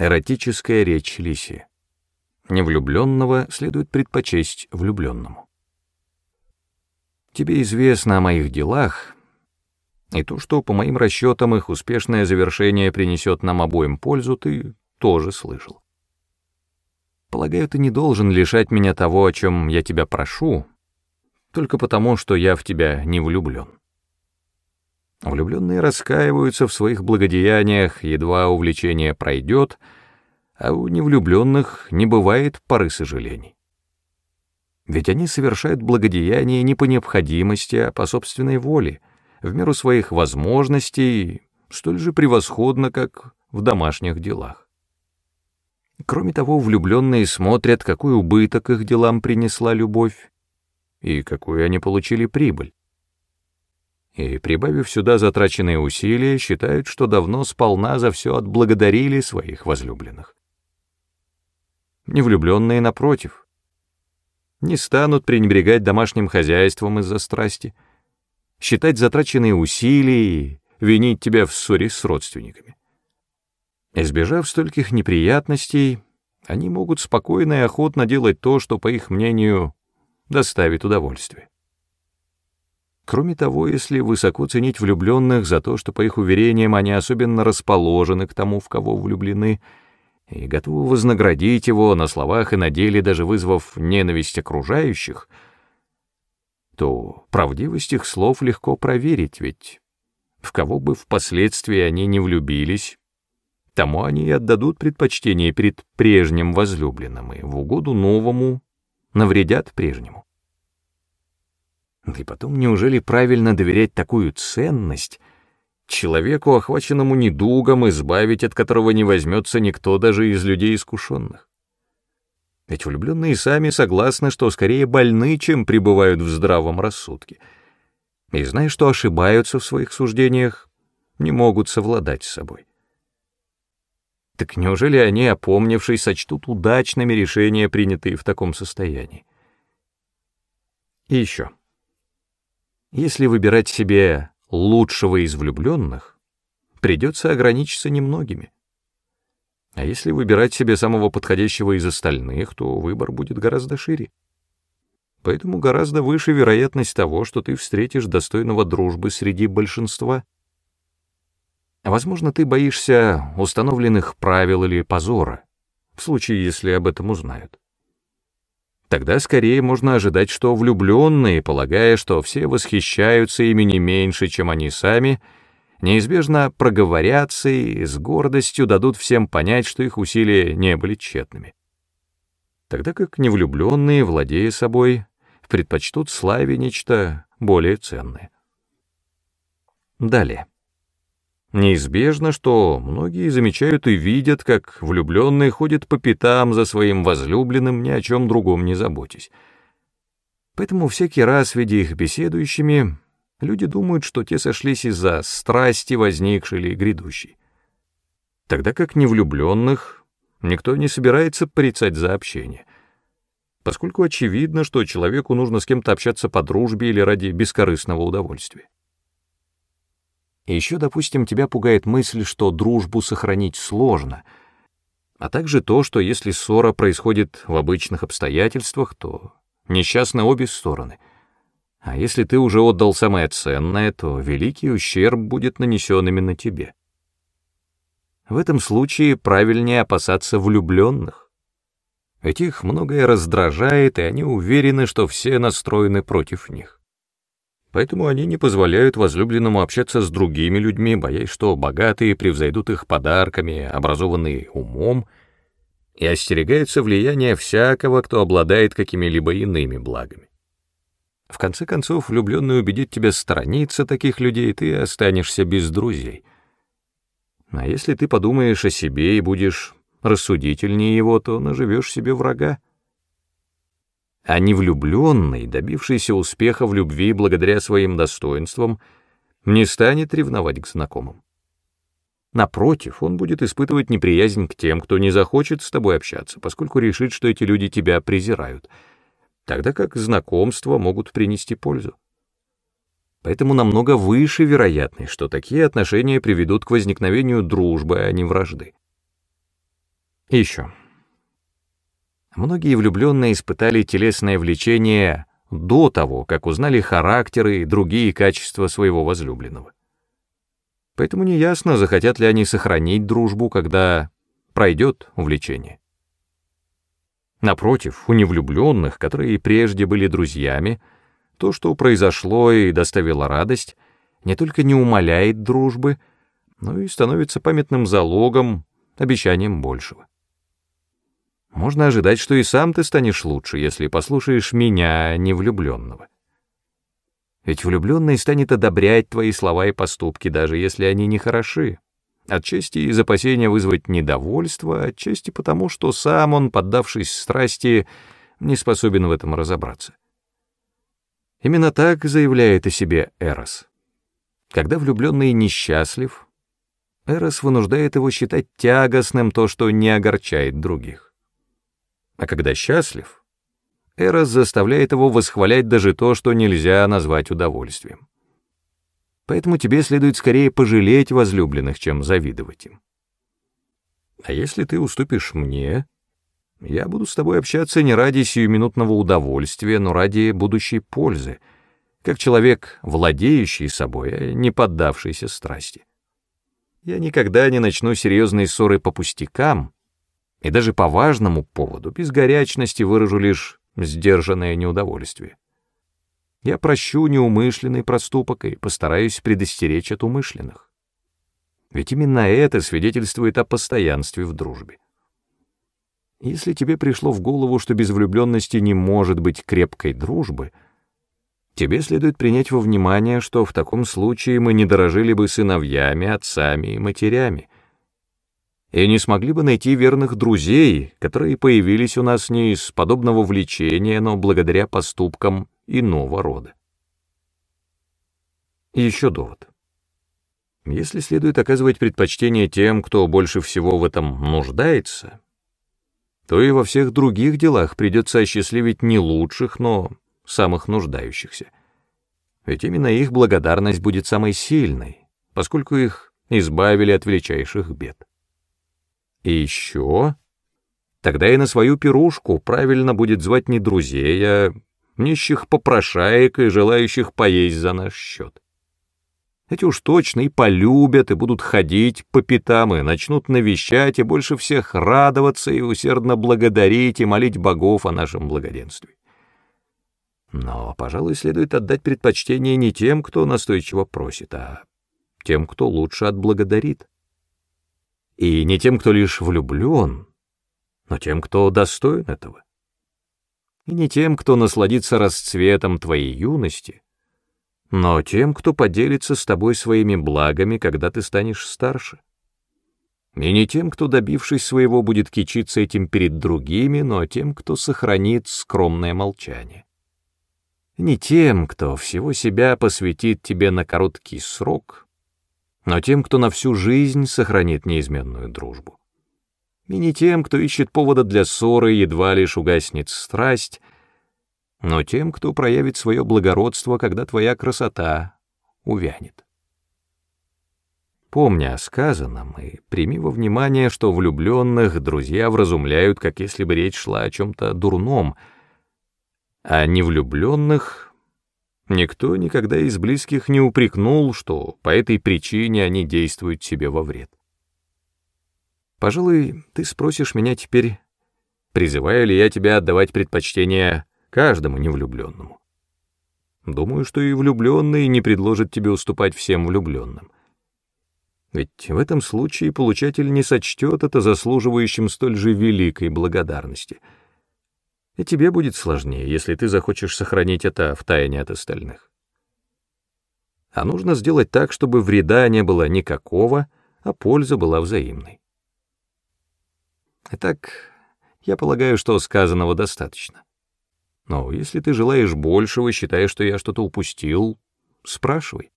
Эротическая речь Лиси. Невлюбленного следует предпочесть влюбленному. Тебе известно о моих делах и то, что, по моим расчетам, их успешное завершение принесет нам обоим пользу, ты тоже слышал. Полагаю, ты не должен лишать меня того, о чем я тебя прошу, только потому, что я в тебя не влюблен. Влюбленные раскаиваются в своих благодеяниях, едва увлечение пройдет, а у невлюбленных не бывает поры сожалений. Ведь они совершают благодеяние не по необходимости, а по собственной воле, в меру своих возможностей, столь же превосходно, как в домашних делах. Кроме того, влюбленные смотрят, какой убыток их делам принесла любовь и какую они получили прибыль и, прибавив сюда затраченные усилия, считают, что давно сполна за все отблагодарили своих возлюбленных. Невлюбленные, напротив, не станут пренебрегать домашним хозяйством из-за страсти, считать затраченные усилия и винить тебя в ссоре с родственниками. Избежав стольких неприятностей, они могут спокойно и охотно делать то, что, по их мнению, доставит удовольствие. Кроме того, если высоко ценить влюбленных за то, что, по их уверениям, они особенно расположены к тому, в кого влюблены, и готовы вознаградить его на словах и на деле, даже вызвав ненависть окружающих, то правдивость их слов легко проверить, ведь в кого бы впоследствии они не влюбились, тому они и отдадут предпочтение перед прежним возлюбленным и в угоду новому навредят прежнему. Да и потом, неужели правильно доверять такую ценность человеку, охваченному недугом, избавить от которого не возьмется никто даже из людей искушенных? Ведь влюбленные сами согласны, что скорее больны, чем пребывают в здравом рассудке. И зная, что ошибаются в своих суждениях, не могут совладать с собой. Так неужели они, опомнившись, сочтут удачными решения, принятые в таком состоянии? И еще. Если выбирать себе лучшего из влюбленных, придется ограничиться немногими. А если выбирать себе самого подходящего из остальных, то выбор будет гораздо шире. Поэтому гораздо выше вероятность того, что ты встретишь достойного дружбы среди большинства. Возможно, ты боишься установленных правил или позора, в случае, если об этом узнают. Тогда скорее можно ожидать, что влюбленные, полагая, что все восхищаются ими не меньше, чем они сами, неизбежно проговорятся и с гордостью дадут всем понять, что их усилия не были тщетными. Тогда как невлюбленные, владея собой, предпочтут славе нечто более ценное. Далее. Неизбежно, что многие замечают и видят, как влюбленный ходит по пятам за своим возлюбленным, ни о чем другом не заботясь. Поэтому всякий раз, видя их беседующими, люди думают, что те сошлись из-за страсти, возникшей или грядущей. Тогда как невлюбленных никто не собирается порицать за общение, поскольку очевидно, что человеку нужно с кем-то общаться по дружбе или ради бескорыстного удовольствия. Еще, допустим, тебя пугает мысль, что дружбу сохранить сложно, а также то, что если ссора происходит в обычных обстоятельствах, то несчастны обе стороны. А если ты уже отдал самое ценное, то великий ущерб будет нанесен именно тебе. В этом случае правильнее опасаться влюбленных. Этих многое раздражает, и они уверены, что все настроены против них поэтому они не позволяют возлюбленному общаться с другими людьми, боясь, что богатые превзойдут их подарками, образованные умом, и остерегаются влияния всякого, кто обладает какими-либо иными благами. В конце концов, влюбленный убедит тебя сторониться таких людей, ты останешься без друзей. А если ты подумаешь о себе и будешь рассудительнее его, то наживешь себе врага а не влюбленный, добившийся успеха в любви благодаря своим достоинствам, не станет ревновать к знакомым. Напротив, он будет испытывать неприязнь к тем, кто не захочет с тобой общаться, поскольку решит, что эти люди тебя презирают, тогда как знакомства могут принести пользу. Поэтому намного выше вероятность, что такие отношения приведут к возникновению дружбы, а не вражды. Еще. Многие влюбленные испытали телесное влечение до того, как узнали характеры и другие качества своего возлюбленного. Поэтому неясно, захотят ли они сохранить дружбу, когда пройдет увлечение. Напротив, у невлюбленных, которые прежде были друзьями, то, что произошло и доставило радость, не только не умаляет дружбы, но и становится памятным залогом, обещанием большего. Можно ожидать, что и сам ты станешь лучше, если послушаешь меня, а не влюбленного. Ведь влюбленный станет одобрять твои слова и поступки, даже если они не хороши. Отчасти из опасения вызвать недовольство, отчасти потому, что сам он, поддавшись страсти, не способен в этом разобраться. Именно так заявляет о себе Эрос. Когда влюбленный несчастлив, Эрос вынуждает его считать тягостным то, что не огорчает других. А когда счастлив, Эрос заставляет его восхвалять даже то, что нельзя назвать удовольствием. Поэтому тебе следует скорее пожалеть возлюбленных, чем завидовать им. А если ты уступишь мне, я буду с тобой общаться не ради сиюминутного удовольствия, но ради будущей пользы, как человек, владеющий собой, а не поддавшийся страсти. Я никогда не начну серьезные ссоры по пустякам, и даже по важному поводу без горячности выражу лишь сдержанное неудовольствие. Я прощу неумышленный проступок и постараюсь предостеречь от умышленных. Ведь именно это свидетельствует о постоянстве в дружбе. Если тебе пришло в голову, что без влюбленности не может быть крепкой дружбы, тебе следует принять во внимание, что в таком случае мы не дорожили бы сыновьями, отцами и матерями — и не смогли бы найти верных друзей, которые появились у нас не из подобного влечения, но благодаря поступкам иного рода. Еще довод. Если следует оказывать предпочтение тем, кто больше всего в этом нуждается, то и во всех других делах придется осчастливить не лучших, но самых нуждающихся. Ведь именно их благодарность будет самой сильной, поскольку их избавили от величайших бед. И еще... Тогда и на свою пирушку правильно будет звать не друзей, а нищих попрошаек и желающих поесть за наш счет. Эти уж точно и полюбят, и будут ходить по пятам, и начнут навещать, и больше всех радоваться, и усердно благодарить, и молить богов о нашем благоденствии. Но, пожалуй, следует отдать предпочтение не тем, кто настойчиво просит, а тем, кто лучше отблагодарит и не тем, кто лишь влюблен, но тем, кто достоин этого. И не тем, кто насладится расцветом твоей юности, но тем, кто поделится с тобой своими благами, когда ты станешь старше. И не тем, кто, добившись своего, будет кичиться этим перед другими, но тем, кто сохранит скромное молчание. Не тем, кто всего себя посвятит тебе на короткий срок, но тем, кто на всю жизнь сохранит неизменную дружбу. И не тем, кто ищет повода для ссоры, едва лишь угаснет страсть, но тем, кто проявит свое благородство, когда твоя красота увянет. Помни о сказанном и прими во внимание, что влюбленных друзья вразумляют, как если бы речь шла о чем-то дурном, а невлюбленных Никто никогда из близких не упрекнул, что по этой причине они действуют себе во вред. Пожалуй, ты спросишь меня теперь, призываю ли я тебя отдавать предпочтение каждому невлюбленному. Думаю, что и влюбленный не предложит тебе уступать всем влюбленным. Ведь в этом случае получатель не сочтет это заслуживающим столь же великой благодарности — и тебе будет сложнее, если ты захочешь сохранить это в тайне от остальных. А нужно сделать так, чтобы вреда не было никакого, а польза была взаимной. Итак, я полагаю, что сказанного достаточно. Но если ты желаешь большего, считая, что я что-то упустил, спрашивай.